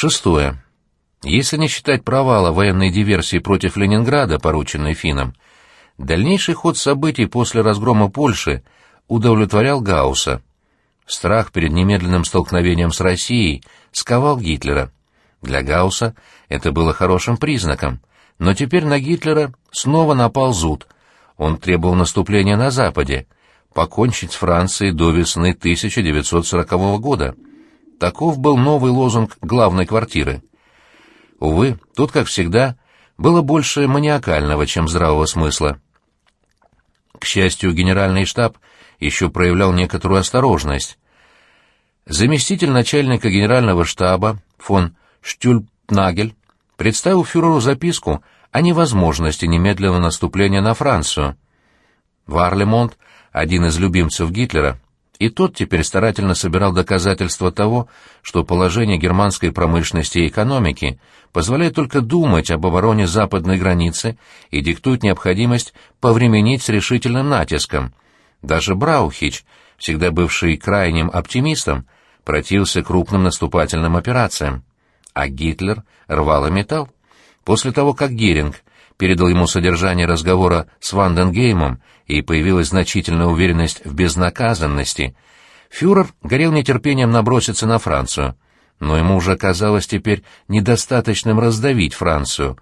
Шестое. Если не считать провала военной диверсии против Ленинграда, порученной финнам, дальнейший ход событий после разгрома Польши удовлетворял Гаусса. Страх перед немедленным столкновением с Россией сковал Гитлера. Для Гаусса это было хорошим признаком, но теперь на Гитлера снова напал зуд. Он требовал наступления на Западе, покончить с Францией до весны 1940 года. Таков был новый лозунг главной квартиры. Увы, тут, как всегда, было больше маниакального, чем здравого смысла. К счастью, генеральный штаб еще проявлял некоторую осторожность. Заместитель начальника генерального штаба фон Штюльпнагель представил фюреру записку о невозможности немедленного наступления на Францию. Варлемонт, один из любимцев Гитлера, и тот теперь старательно собирал доказательства того, что положение германской промышленности и экономики позволяет только думать об обороне западной границы и диктует необходимость повременить с решительным натиском. Даже Браухич, всегда бывший крайним оптимистом, противился крупным наступательным операциям. А Гитлер рвал и металл. После того, как Геринг передал ему содержание разговора с Ванденгеймом и появилась значительная уверенность в безнаказанности, фюрер горел нетерпением наброситься на Францию, но ему уже казалось теперь недостаточным раздавить Францию.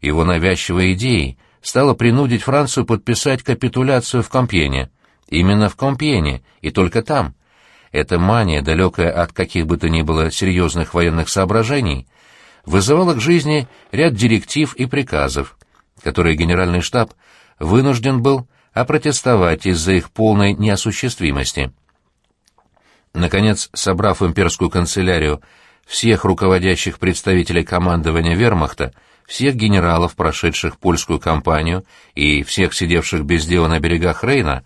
Его навязчивой идеей стало принудить Францию подписать капитуляцию в Компьене. Именно в Компьене, и только там. Эта мания, далекая от каких бы то ни было серьезных военных соображений, вызывала к жизни ряд директив и приказов, которые генеральный штаб вынужден был опротестовать из-за их полной неосуществимости. Наконец, собрав имперскую канцелярию всех руководящих представителей командования вермахта, всех генералов, прошедших польскую кампанию, и всех сидевших без дела на берегах Рейна,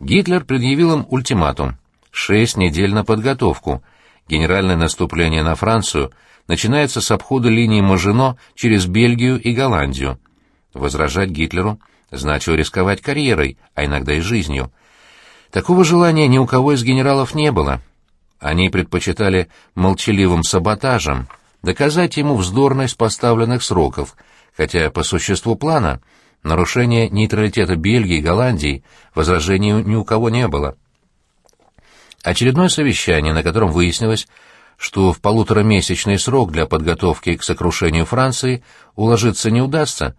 Гитлер предъявил им ультиматум. Шесть недель на подготовку. Генеральное наступление на Францию начинается с обхода линии Мажино через Бельгию и Голландию. Возражать Гитлеру значило рисковать карьерой, а иногда и жизнью. Такого желания ни у кого из генералов не было. Они предпочитали молчаливым саботажем доказать ему вздорность поставленных сроков, хотя по существу плана нарушения нейтралитета Бельгии и Голландии возражений ни у кого не было. Очередное совещание, на котором выяснилось, что в полуторамесячный срок для подготовки к сокрушению Франции уложиться не удастся,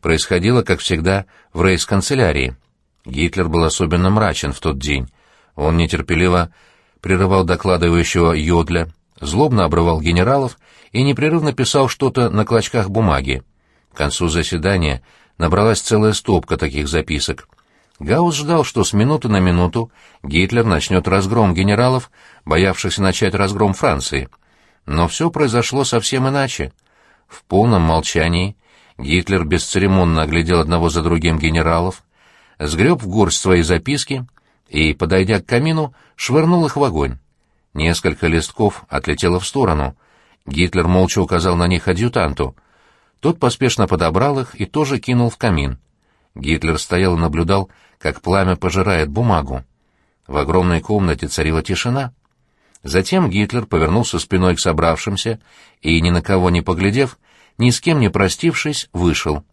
происходило, как всегда, в рейс-канцелярии. Гитлер был особенно мрачен в тот день. Он нетерпеливо прерывал докладывающего Йодля, злобно обрывал генералов и непрерывно писал что-то на клочках бумаги. К концу заседания набралась целая стопка таких записок. Гаусс ждал, что с минуты на минуту Гитлер начнет разгром генералов, боявшихся начать разгром Франции. Но все произошло совсем иначе. В полном молчании Гитлер бесцеремонно оглядел одного за другим генералов, сгреб в горсть свои записки и, подойдя к камину, швырнул их в огонь. Несколько листков отлетело в сторону. Гитлер молча указал на них адъютанту. Тот поспешно подобрал их и тоже кинул в камин. Гитлер стоял и наблюдал, как пламя пожирает бумагу. В огромной комнате царила тишина. Затем Гитлер повернулся спиной к собравшимся и, ни на кого не поглядев, ни с кем не простившись, вышел.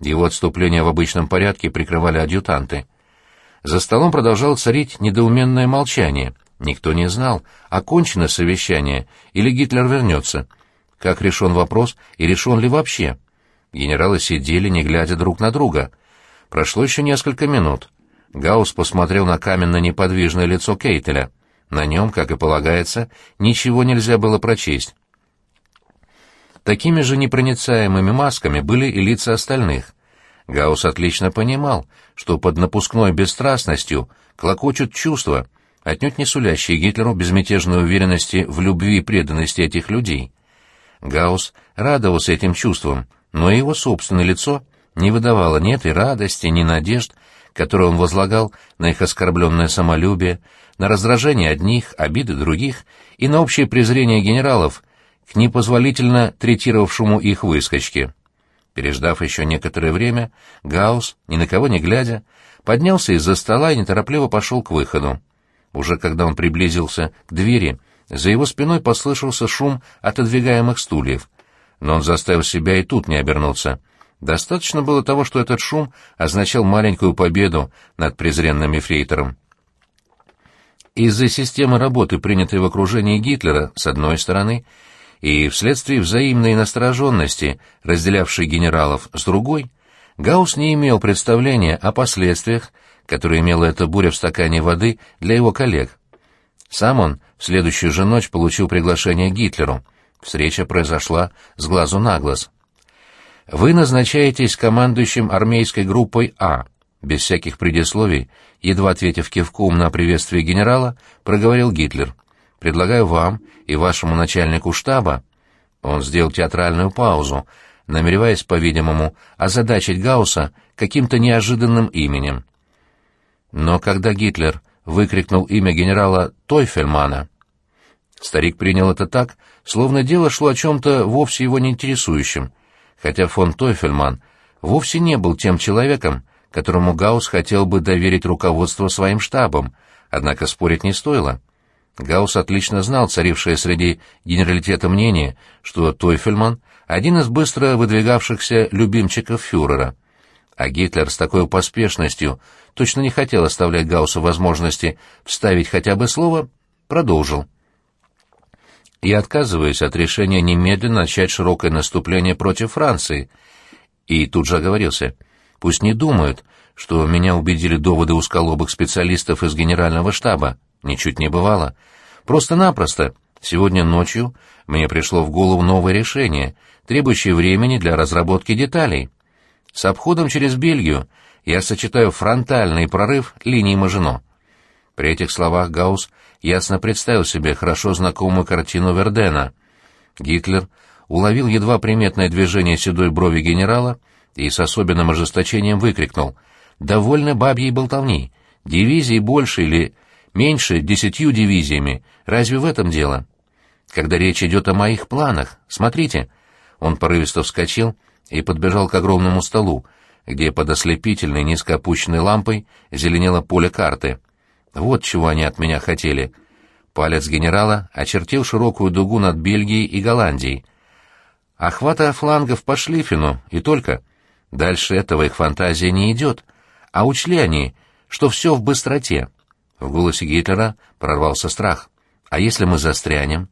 Его отступление в обычном порядке прикрывали адъютанты. За столом продолжало царить недоуменное молчание. Никто не знал, окончено совещание или Гитлер вернется. Как решен вопрос и решен ли вообще? Генералы сидели, не глядя друг на друга. Прошло еще несколько минут. Гаус посмотрел на каменно-неподвижное лицо Кейтеля. На нем, как и полагается, ничего нельзя было прочесть. Такими же непроницаемыми масками были и лица остальных. Гаус отлично понимал, что под напускной бесстрастностью клокочут чувства, отнюдь не сулящие Гитлеру безмятежной уверенности в любви и преданности этих людей. Гаус радовался этим чувствам, но его собственное лицо не выдавало ни этой радости, ни надежд, которые он возлагал на их оскорбленное самолюбие, на раздражение одних, обиды других и на общее презрение генералов к непозволительно третировавшему их выскочке. Переждав еще некоторое время, Гаус, ни на кого не глядя, поднялся из-за стола и неторопливо пошел к выходу. Уже когда он приблизился к двери, За его спиной послышался шум отодвигаемых стульев, но он заставил себя и тут не обернуться. Достаточно было того, что этот шум означал маленькую победу над презренным эфрейтором. Из-за системы работы, принятой в окружении Гитлера, с одной стороны, и вследствие взаимной настороженности, разделявшей генералов, с другой, Гаусс не имел представления о последствиях, которые имела эта буря в стакане воды для его коллег. Сам он в следующую же ночь получил приглашение к Гитлеру. Встреча произошла с глазу на глаз. «Вы назначаетесь командующим армейской группой А», без всяких предисловий, едва ответив кивком на приветствие генерала, проговорил Гитлер. «Предлагаю вам и вашему начальнику штаба...» Он сделал театральную паузу, намереваясь, по-видимому, озадачить Гаусса каким-то неожиданным именем. Но когда Гитлер выкрикнул имя генерала Тойфельмана, старик принял это так, словно дело шло о чем-то вовсе его не интересующем, хотя фон Тойфельман вовсе не был тем человеком, которому Гаусс хотел бы доверить руководство своим штабом, однако спорить не стоило. Гаусс отлично знал царившее среди генералитета мнение, что Тойфельман — один из быстро выдвигавшихся любимчиков фюрера. А Гитлер с такой поспешностью точно не хотел оставлять Гауссу возможности вставить хотя бы слово, продолжил. «Я отказываюсь от решения немедленно начать широкое наступление против Франции». И тут же оговорился — Пусть не думают, что меня убедили доводы узколобых специалистов из генерального штаба. Ничуть не бывало. Просто-напросто. Сегодня ночью мне пришло в голову новое решение, требующее времени для разработки деталей. С обходом через Бельгию я сочетаю фронтальный прорыв линии Мажино. При этих словах Гаусс ясно представил себе хорошо знакомую картину Вердена. Гитлер уловил едва приметное движение седой брови генерала и с особенным ожесточением выкрикнул «Довольно бабьей болтовни! Дивизии больше или меньше десятью дивизиями. Разве в этом дело? Когда речь идет о моих планах, смотрите!» Он порывисто вскочил и подбежал к огромному столу, где под ослепительной низко опущенной лампой зеленело поле карты. Вот чего они от меня хотели. Палец генерала очертил широкую дугу над Бельгией и Голландией. Охвата флангов по Шлиффену, и только. Дальше этого их фантазия не идет. А учли они, что все в быстроте. В голосе Гитлера прорвался страх. А если мы застрянем?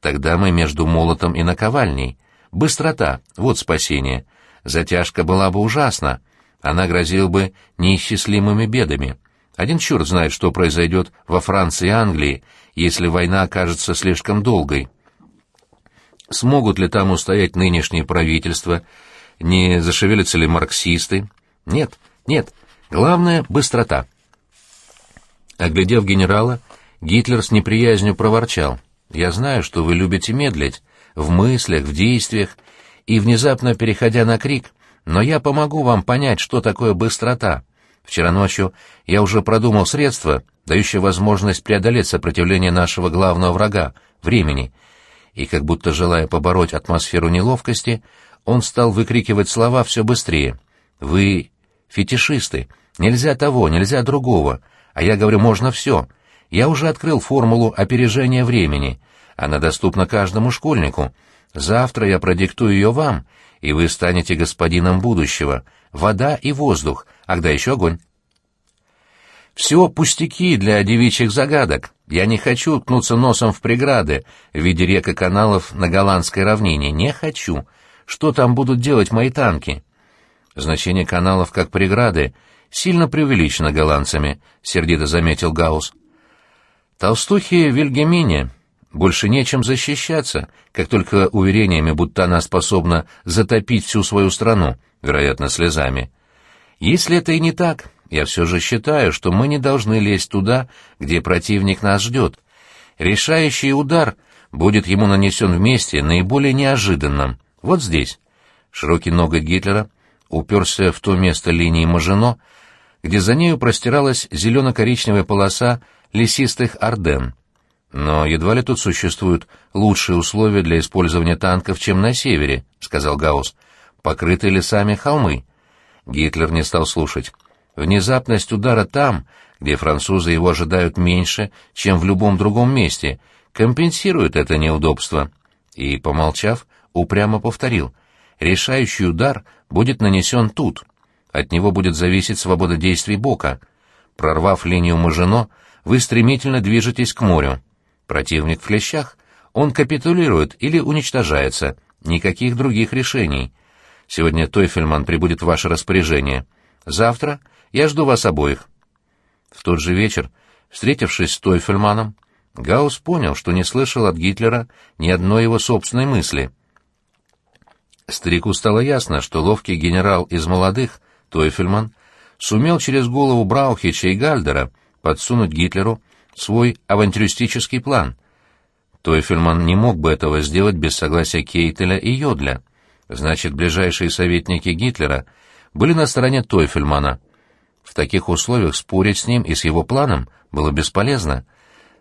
Тогда мы между молотом и наковальней. Быстрота — вот спасение. Затяжка была бы ужасна. Она грозила бы неисчислимыми бедами. Один черт знает, что произойдет во Франции и Англии, если война окажется слишком долгой. Смогут ли там устоять нынешние правительства, не зашевелятся ли марксисты. Нет, нет, главное — быстрота. Оглядев генерала, Гитлер с неприязнью проворчал. «Я знаю, что вы любите медлить, в мыслях, в действиях, и, внезапно переходя на крик, но я помогу вам понять, что такое быстрота. Вчера ночью я уже продумал средства, дающие возможность преодолеть сопротивление нашего главного врага — времени, и, как будто желая побороть атмосферу неловкости, он стал выкрикивать слова все быстрее. «Вы фетишисты. Нельзя того, нельзя другого. А я говорю, можно все. Я уже открыл формулу опережения времени. Она доступна каждому школьнику. Завтра я продиктую ее вам, и вы станете господином будущего. Вода и воздух. Ах да, еще огонь». Все пустяки для девичьих загадок. Я не хочу ткнуться носом в преграды в виде рек и каналов на голландской равнине. Не хочу. Что там будут делать мои танки? Значение каналов как преграды сильно преувеличено голландцами, сердито заметил Гаус. Толстухи Вильгемине больше нечем защищаться, как только уверениями, будто она способна затопить всю свою страну, вероятно, слезами. Если это и не так, я все же считаю, что мы не должны лезть туда, где противник нас ждет. Решающий удар будет ему нанесен вместе наиболее неожиданным, вот здесь. Широкий ноготь Гитлера уперся в то место линии Мажино, где за нею простиралась зелено-коричневая полоса лесистых Орден. Но едва ли тут существуют лучшие условия для использования танков, чем на севере, — сказал Гаусс. Покрытые лесами холмы. Гитлер не стал слушать. Внезапность удара там, где французы его ожидают меньше, чем в любом другом месте, компенсирует это неудобство. И, помолчав, упрямо повторил, решающий удар будет нанесен тут. От него будет зависеть свобода действий Бока. Прорвав линию Мажино, вы стремительно движетесь к морю. Противник в клещах, он капитулирует или уничтожается. Никаких других решений. Сегодня Тойфельман прибудет в ваше распоряжение. Завтра я жду вас обоих. В тот же вечер, встретившись с Тойфельманом, Гаус понял, что не слышал от Гитлера ни одной его собственной мысли. Старику стало ясно, что ловкий генерал из молодых, Тойфельман, сумел через голову Браухича и Гальдера подсунуть Гитлеру свой авантюристический план. Тойфельман не мог бы этого сделать без согласия Кейтеля и Йодля. Значит, ближайшие советники Гитлера были на стороне Тойфельмана. В таких условиях спорить с ним и с его планом было бесполезно.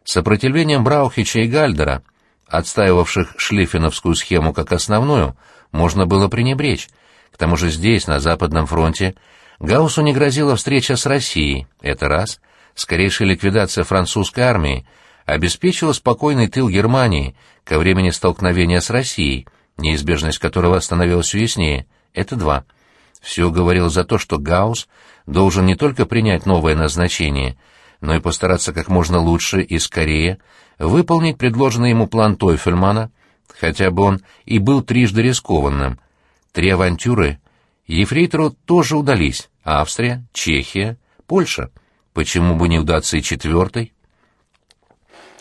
Сопротивлением Браухича и Гальдера, отстаивавших шлиффеновскую схему как основную, можно было пренебречь. К тому же здесь, на Западном фронте, Гауссу не грозила встреча с Россией, это раз. Скорейшая ликвидация французской армии обеспечила спокойный тыл Германии ко времени столкновения с Россией, неизбежность которого становилась все яснее, это два. Все говорило за то, что Гаусс должен не только принять новое назначение — но и постараться как можно лучше и скорее выполнить предложенный ему план Тойфельмана, хотя бы он и был трижды рискованным. Три авантюры Ефрейтору тоже удались — Австрия, Чехия, Польша. Почему бы не удаться и четвертой?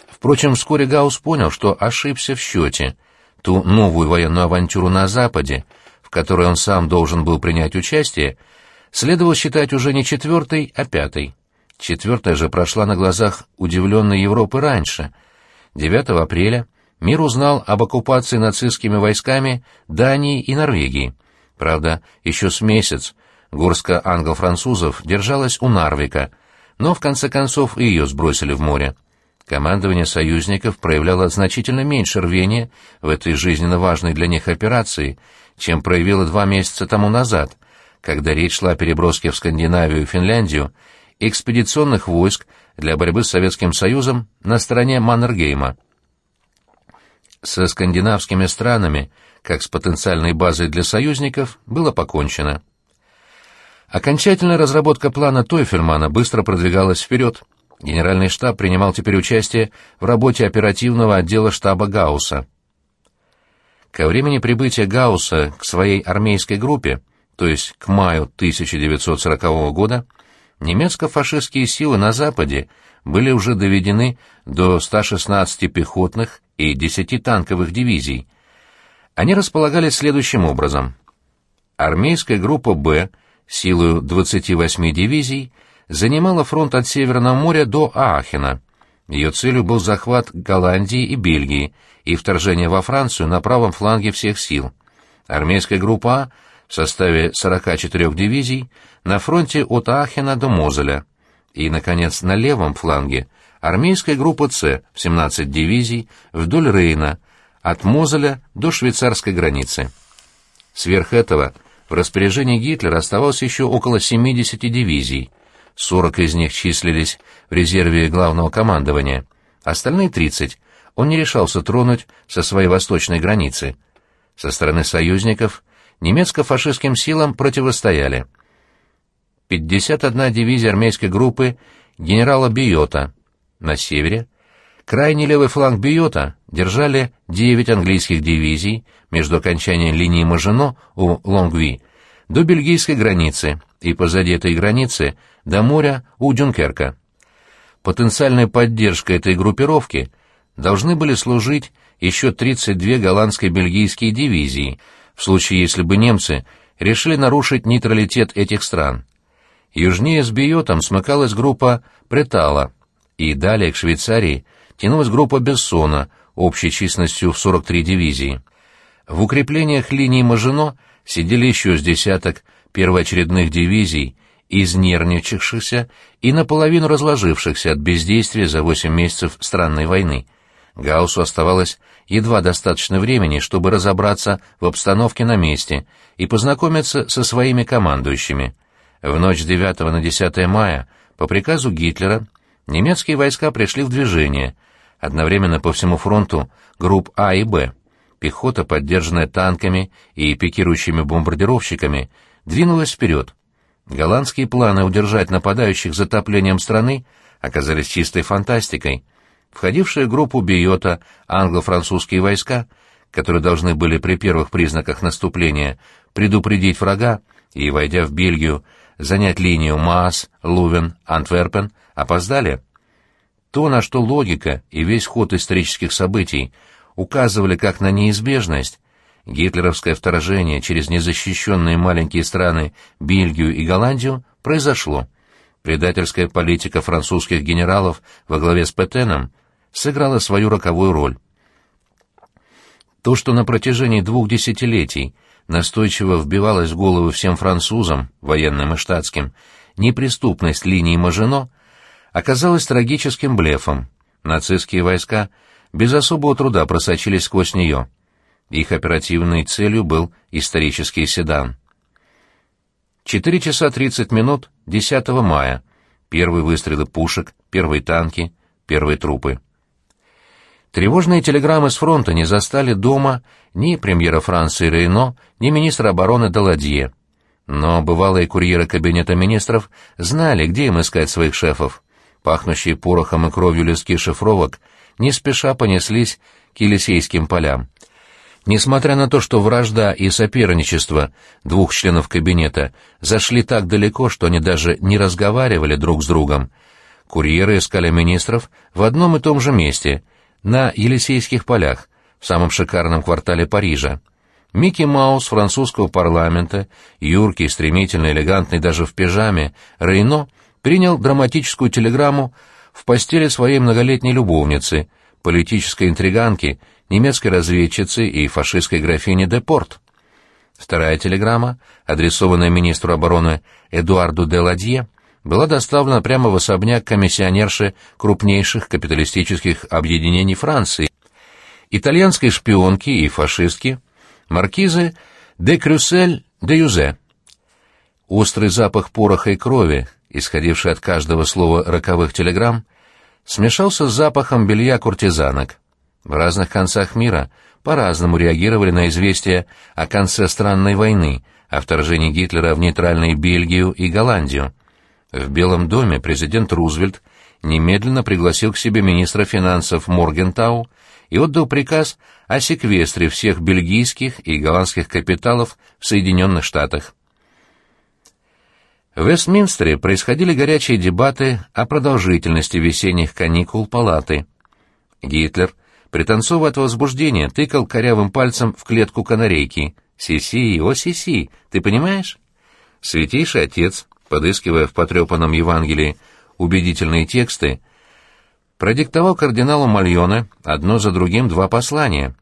Впрочем, вскоре Гаус понял, что ошибся в счете. Ту новую военную авантюру на Западе, в которой он сам должен был принять участие, следовало считать уже не четвертой, а пятой. Четвертая же прошла на глазах удивленной Европы раньше. 9 апреля мир узнал об оккупации нацистскими войсками Дании и Норвегии. Правда, еще с месяц горстка англо-французов держалась у Нарвика, но в конце концов и ее сбросили в море. Командование союзников проявляло значительно меньше рвения в этой жизненно важной для них операции, чем проявило два месяца тому назад, когда речь шла о переброске в Скандинавию и Финляндию экспедиционных войск для борьбы с Советским Союзом на стороне Маннергейма. Со скандинавскими странами, как с потенциальной базой для союзников, было покончено. Окончательная разработка плана Тойфельмана быстро продвигалась вперед. Генеральный штаб принимал теперь участие в работе оперативного отдела штаба Гаусса. Ко времени прибытия Гаусса к своей армейской группе, то есть к маю 1940 года, немецко-фашистские силы на Западе были уже доведены до 116 пехотных и 10 танковых дивизий. Они располагались следующим образом. Армейская группа «Б» силою 28 дивизий занимала фронт от Северного моря до Аахена. Ее целью был захват Голландии и Бельгии и вторжение во Францию на правом фланге всех сил. Армейская группа «А» в составе 44 дивизий на фронте от Ахена до Мозеля, и, наконец, на левом фланге армейская группа «С» в 17 дивизий вдоль Рейна, от Мозеля до швейцарской границы. Сверх этого в распоряжении Гитлера оставалось еще около 70 дивизий, 40 из них числились в резерве главного командования, остальные 30 он не решался тронуть со своей восточной границы. Со стороны союзников немецко-фашистским силам противостояли 51 дивизия армейской группы генерала Биота на севере, крайний левый фланг Биота держали 9 английских дивизий между окончанием линии Мажино у Лонгви до бельгийской границы и позади этой границы до моря у Дюнкерка. Потенциальной поддержкой этой группировки должны были служить еще 32 голландско-бельгийские дивизии – в случае, если бы немцы решили нарушить нейтралитет этих стран. Южнее с Биотом смыкалась группа Претала, и далее к Швейцарии тянулась группа Бессона, общей численностью в 43 дивизии. В укреплениях линии Мажино сидели еще с десяток первоочередных дивизий, изнервничавшихся и наполовину разложившихся от бездействия за 8 месяцев странной войны. Гауссу оставалось едва достаточно времени, чтобы разобраться в обстановке на месте и познакомиться со своими командующими. В ночь с 9 на 10 мая по приказу Гитлера немецкие войска пришли в движение, Одновременно по всему фронту групп А и Б, пехота, поддержанная танками и пикирующими бомбардировщиками, двинулась вперед. Голландские планы удержать нападающих затоплением страны оказались чистой фантастикой. Входившие в группу Биота англо-французские войска, которые должны были при первых признаках наступления предупредить врага и, войдя в Бельгию, занять линию Маас, Лувен, Антверпен, опоздали. То, на что логика и весь ход исторических событий указывали как на неизбежность, гитлеровское вторжение через незащищенные маленькие страны Бельгию и Голландию произошло. Предательская политика французских генералов во главе с Петеном сыграла свою роковую роль. То, что на протяжении двух десятилетий настойчиво вбивалось в головы всем французам, военным и штатским, неприступность линии Мажино, оказалось трагическим блефом. Нацистские войска без особого труда просочились сквозь нее. Их оперативной целью был исторический седан. 4 часа 30 минут 10 мая. Первые выстрелы пушек, первые танки, первые трупы. Тревожные телеграммы с фронта не застали дома ни премьера Франции Рейно, ни министра обороны Даладье. Но бывалые курьеры кабинета министров знали, где им искать своих шефов. Пахнущие порохом и кровью листки шифровок не спеша понеслись к Елисейским полям. Несмотря на то, что вражда и соперничество двух членов кабинета зашли так далеко, что они даже не разговаривали друг с другом, курьеры искали министров в одном и том же месте — на Елисейских полях, в самом шикарном квартале Парижа. Микки Маус французского парламента, юркий, стремительный, элегантный даже в пижаме, Рейно принял драматическую телеграмму в постели своей многолетней любовницы, политической интриганки, немецкой разведчицы и фашистской графини де Порт. Вторая телеграмма, адресованная министру обороны Эдуарду де Ладье, была доставлена прямо в особняк комиссионерши крупнейших капиталистических объединений Франции, итальянской шпионки и фашистки, маркизы де Крюсель де Юзе. Острый запах пороха и крови, исходивший от каждого слова роковых телеграмм, смешался с запахом белья куртизанок. В разных концах мира по-разному реагировали на известия о конце странной войны, о вторжении Гитлера в нейтральные Бельгию и Голландию. В Белом доме президент Рузвельт немедленно пригласил к себе министра финансов Моргентау и отдал приказ о секвестре всех бельгийских и голландских капиталов в Соединенных Штатах. В Вестминстере происходили горячие дебаты о продолжительности весенних каникул палаты. Гитлер, пританцовывая от возбуждения, тыкал корявым пальцем в клетку канарейки. «Си-си, о си-си, ты понимаешь?» Святейший отец подыскивая в потрепанном Евангелии убедительные тексты, продиктовал кардиналу Мальоне одно за другим два послания.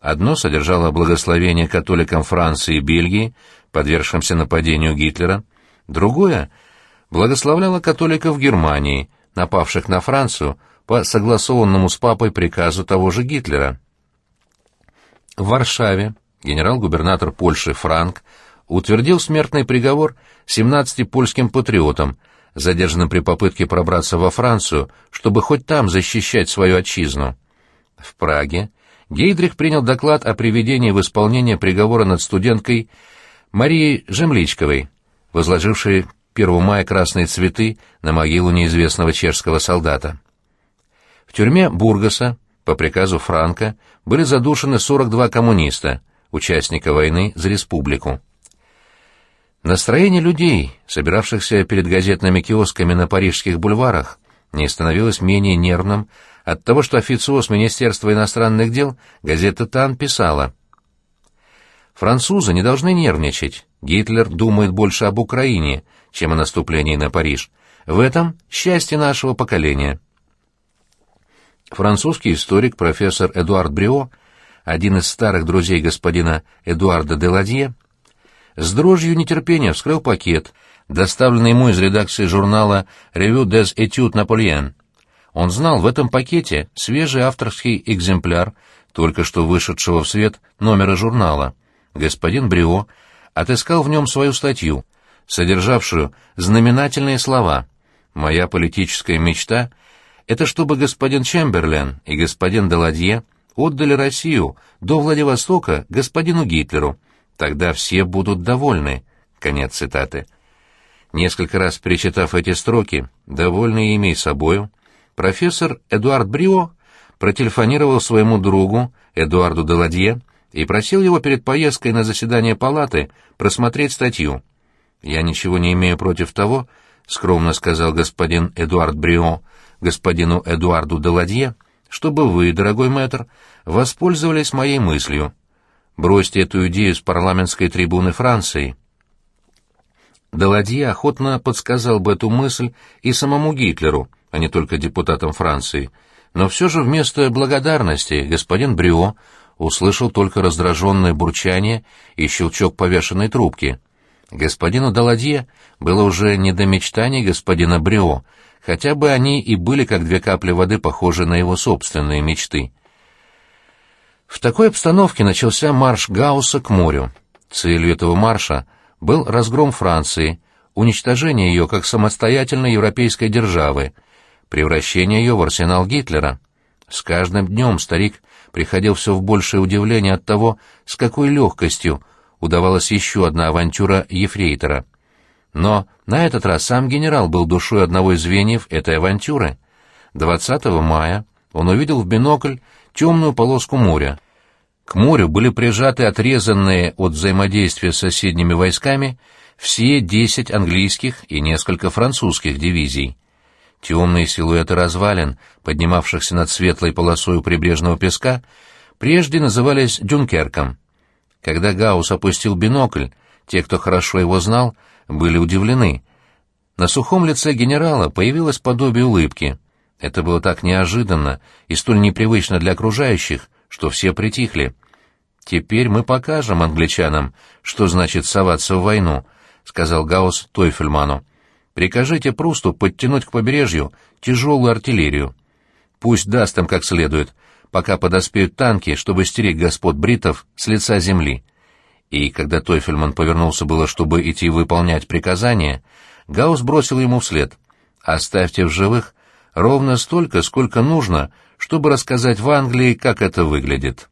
Одно содержало благословение католикам Франции и Бельгии, подвергшимся нападению Гитлера, другое благословляло католиков Германии, напавших на Францию по согласованному с папой приказу того же Гитлера. В Варшаве генерал-губернатор Польши Франк утвердил смертный приговор 17 польским патриотам, задержанным при попытке пробраться во Францию, чтобы хоть там защищать свою отчизну. В Праге Гейдрих принял доклад о приведении в исполнение приговора над студенткой Марией Жемличковой, возложившей 1 мая красные цветы на могилу неизвестного чешского солдата. В тюрьме Бургаса, по приказу Франка, были задушены 42 коммуниста, участника войны за республику. Настроение людей, собиравшихся перед газетными киосками на парижских бульварах, не становилось менее нервным от того, что официоз Министерства иностранных дел газета «Тан» писала «Французы не должны нервничать. Гитлер думает больше об Украине, чем о наступлении на Париж. В этом счастье нашего поколения». Французский историк профессор Эдуард Брио, один из старых друзей господина Эдуарда де Ладье, с дрожью нетерпения вскрыл пакет, доставленный ему из редакции журнала «Revue des études Napoléon». Он знал в этом пакете свежий авторский экземпляр, только что вышедшего в свет номера журнала. Господин Брио отыскал в нем свою статью, содержавшую знаменательные слова «Моя политическая мечта — Это чтобы господин Чемберлен и господин Деладье отдали Россию до Владивостока господину Гитлеру. Тогда все будут довольны. Конец цитаты. Несколько раз перечитав эти строки, довольный ими собою, профессор Эдуард Брио протелефонировал своему другу Эдуарду Деладье и просил его перед поездкой на заседание палаты просмотреть статью. «Я ничего не имею против того», — скромно сказал господин Эдуард Брио господину Эдуарду Деладье, «чтобы вы, дорогой мэтр, воспользовались моей мыслью. Бросьте эту идею с парламентской трибуны Франции». Деладье охотно подсказал бы эту мысль и самому Гитлеру, а не только депутатам Франции, но все же вместо благодарности господин Брюо услышал только раздраженное бурчание и щелчок повешенной трубки. Господину Даладье было уже не до мечтаний господина Брио, хотя бы они и были как две капли воды похожи на его собственные мечты. В такой обстановке начался марш Гаусса к морю. Целью этого марша был разгром Франции, уничтожение ее как самостоятельной европейской державы, превращение ее в арсенал Гитлера. С каждым днем старик приходил все в большее удивление от того, с какой легкостью удавалась еще одна авантюра Ефрейтора. Но на этот раз сам генерал был душой одного из звеньев этой авантюры. 20 мая он увидел в бинокль темную полоску моря. К морю были прижаты отрезанные от взаимодействия с соседними войсками все 10 английских и несколько французских дивизий. Темные силуэты развалин, поднимавшихся над светлой полосой прибрежного песка, прежде назывались Дюнкерком. Когда Гаус опустил бинокль, те, кто хорошо его знал, были удивлены. На сухом лице генерала появилось подобие улыбки. Это было так неожиданно и столь непривычно для окружающих, что все притихли. «Теперь мы покажем англичанам, что значит соваться в войну», — сказал Гаус Тойфельману. Прикажите Прусту подтянуть к побережью тяжелую артиллерию. Пусть даст им как следует, пока подоспеют танки, чтобы стереть господ бритов с лица земли. И когда Тойфельман повернулся было, чтобы идти выполнять приказание, Гаус бросил ему вслед. «Оставьте в живых ровно столько, сколько нужно, чтобы рассказать в Англии, как это выглядит».